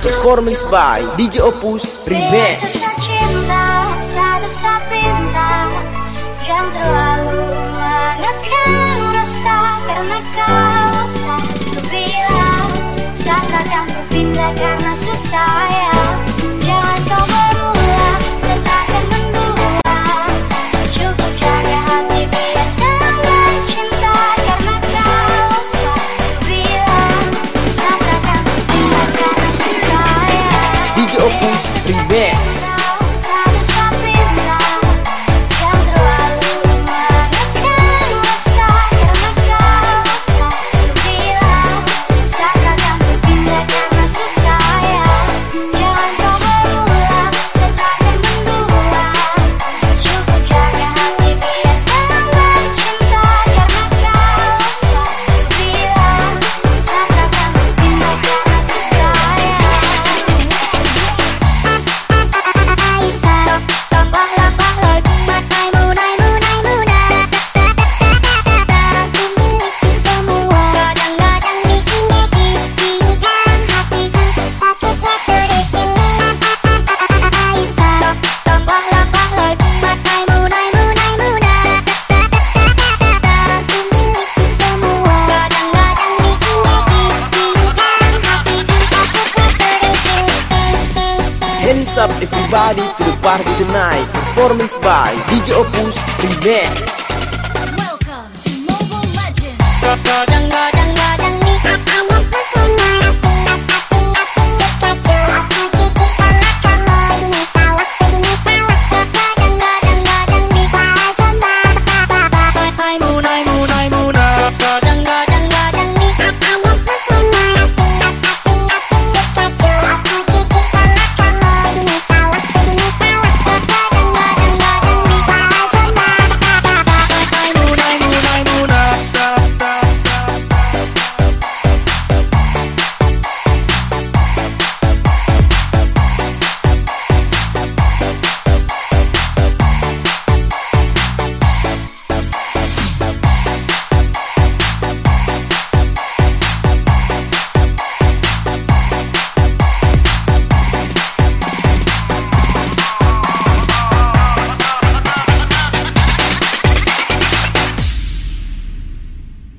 Performance by DJ Opus Remix. Yang terlalu mengekang rasa Nothing bad. up everybody to the party tonight. Performance by DJ Opus Remix. Welcome to Mobile Legends.